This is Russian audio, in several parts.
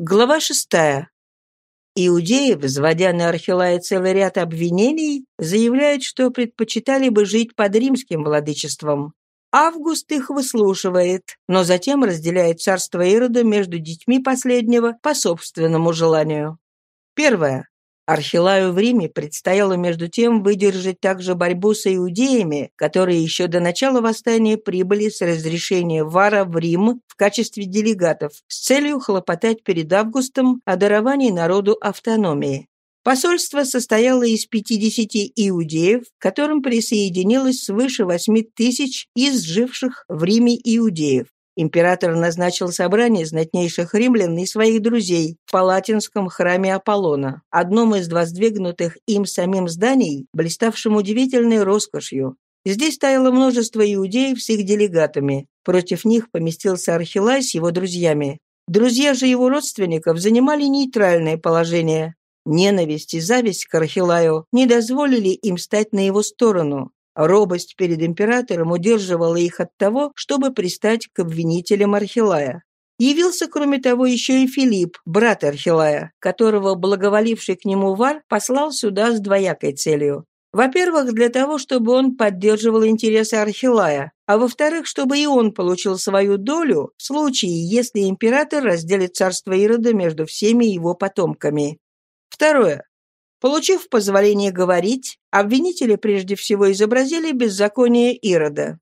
Глава шестая. Иудеи, взводя на Архилая целый ряд обвинений, заявляют, что предпочитали бы жить под римским владычеством. Август их выслушивает, но затем разделяет царство Ирода между детьми последнего по собственному желанию. Первое. Архилаю в Риме предстояло между тем выдержать также борьбу с иудеями, которые еще до начала восстания прибыли с разрешения Вара в Рим в качестве делегатов с целью хлопотать перед Августом о даровании народу автономии. Посольство состояло из 50 иудеев, к которым присоединилось свыше 8 тысяч из живших в Риме иудеев. Император назначил собрание знатнейших римлян и своих друзей в Палатинском храме Аполлона, одном из воздвигнутых им самим зданий, блиставшим удивительной роскошью. Здесь стояло множество иудеев с их делегатами. Против них поместился Архилай с его друзьями. Друзья же его родственников занимали нейтральное положение. Ненависть и зависть к Архилаю не дозволили им стать на его сторону. Робость перед императором удерживала их от того, чтобы пристать к обвинителям Архилая. Явился, кроме того, еще и Филипп, брат Архилая, которого благоволивший к нему Вар послал сюда с двоякой целью. Во-первых, для того, чтобы он поддерживал интересы Архилая, а во-вторых, чтобы и он получил свою долю в случае, если император разделит царство Ирода между всеми его потомками. Второе. Получив позволение говорить, обвинители прежде всего изобразили беззаконие Ирода.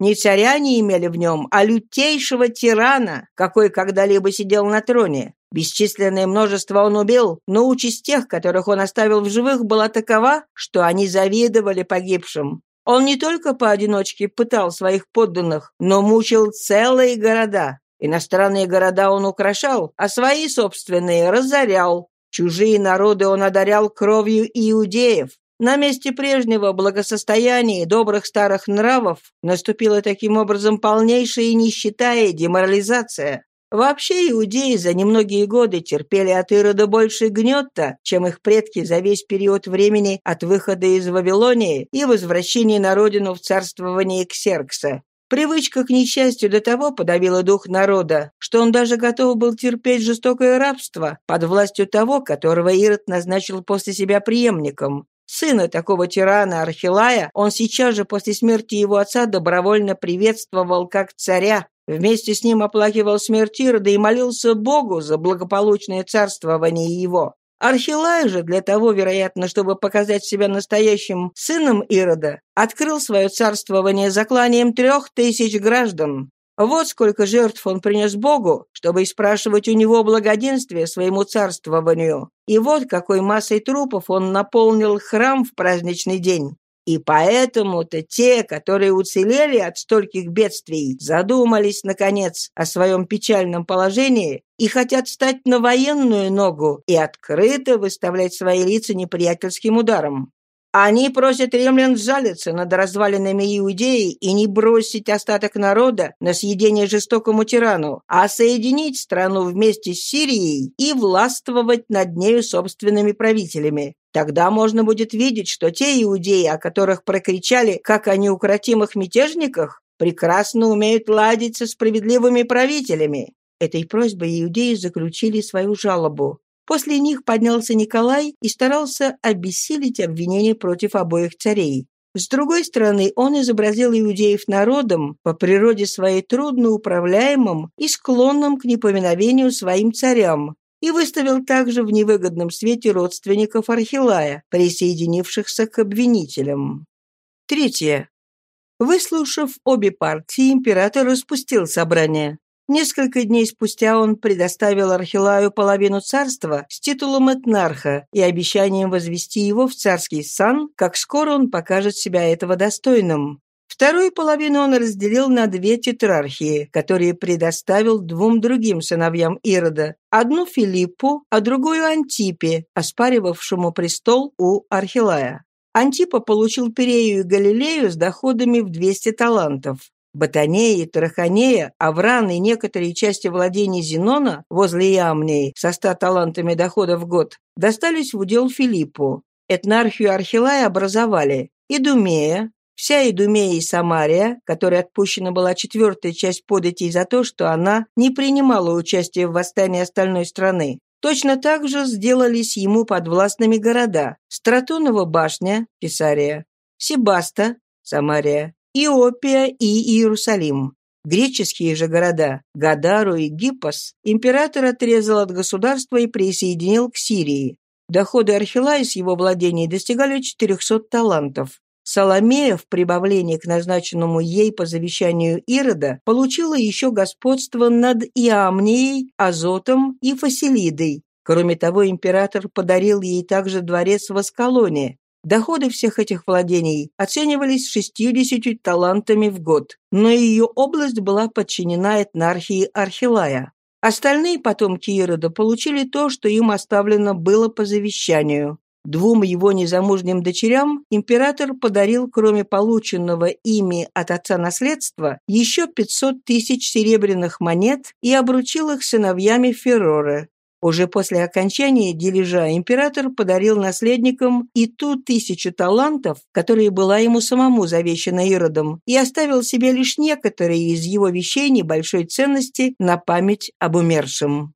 Не царя не имели в нем, а лютейшего тирана, какой когда-либо сидел на троне. Бесчисленное множество он убил, но участь тех, которых он оставил в живых, была такова, что они завидовали погибшим. Он не только поодиночке пытал своих подданных, но мучил целые города. Иностранные города он украшал, а свои собственные разорял. Чужие народы он одарял кровью иудеев. На месте прежнего благосостояния и добрых старых нравов наступила таким образом полнейшая нищета и деморализация. Вообще иудеи за немногие годы терпели от Ирода больше гнета, чем их предки за весь период времени от выхода из Вавилонии и возвращения на родину в царствование Ксеркса. Привычка к несчастью до того подавила дух народа, что он даже готов был терпеть жестокое рабство под властью того, которого Ирод назначил после себя преемником. Сына такого тирана Архилая он сейчас же после смерти его отца добровольно приветствовал как царя, вместе с ним оплакивал смерть Ирода и молился Богу за благополучное царствование его. Архилай же, для того, вероятно, чтобы показать себя настоящим сыном Ирода, открыл свое царствование закланием трех тысяч граждан. Вот сколько жертв он принес Богу, чтобы спрашивать у него благоденствие своему царствованию. И вот какой массой трупов он наполнил храм в праздничный день. И поэтому-то те, которые уцелели от стольких бедствий, задумались, наконец, о своем печальном положении и хотят встать на военную ногу и открыто выставлять свои лица неприятельским ударом. Они просят римлян сжалиться над развалинами Иудеи и не бросить остаток народа на съедение жестокому тирану, а соединить страну вместе с Сирией и властвовать над нею собственными правителями. Тогда можно будет видеть, что те иудеи, о которых прокричали, как о неукротимых мятежниках, прекрасно умеют ладить со справедливыми правителями. Этой просьбой иудеи заключили свою жалобу. После них поднялся Николай и старался обессилить обвинения против обоих царей. С другой стороны, он изобразил иудеев народом, по природе своей трудно управляемым и склонным к неповиновению своим царям, и выставил также в невыгодном свете родственников Архилая, присоединившихся к обвинителям. Третье. Выслушав обе партии, император распустил собрание. Несколько дней спустя он предоставил Архилаю половину царства с титулом этнарха и обещанием возвести его в царский сан, как скоро он покажет себя этого достойным. Вторую половину он разделил на две тетрархии, которые предоставил двум другим сыновьям Ирода. Одну Филиппу, а другую Антипе, оспаривавшему престол у Архилая. Антипа получил Перею и Галилею с доходами в 200 талантов. Батанея, Тараханея, Авран и некоторые части владений Зенона возле Иамней со ста талантами дохода в год достались в удел Филиппу. Этнархию Архилая образовали Идумея, Вся Идумея и Самария, которой отпущена была четвертая часть податей за то, что она не принимала участия в восстании остальной страны. Точно так же сделались ему подвластными города Стратонова башня, Писария, Себаста, Самария, Иопия и Иерусалим. Греческие же города Гадару и Гиппос император отрезал от государства и присоединил к Сирии. Доходы Архилая с его владений достигали 400 талантов. Соломея в прибавлении к назначенному ей по завещанию Ирода получила еще господство над Иамнией, Азотом и Фасилидой. Кроме того, император подарил ей также дворец в Аскалоне. Доходы всех этих владений оценивались 60 талантами в год, но ее область была подчинена этнархии Архилая. Остальные потомки Ирода получили то, что им оставлено было по завещанию. Двум его незамужним дочерям император подарил, кроме полученного ими от отца наследства, еще 500 тысяч серебряных монет и обручил их сыновьями Феррора. Уже после окончания дележа император подарил наследникам и ту тысячу талантов, которая была ему самому завещана Иродом, и оставил себе лишь некоторые из его вещей небольшой ценности на память об умершем.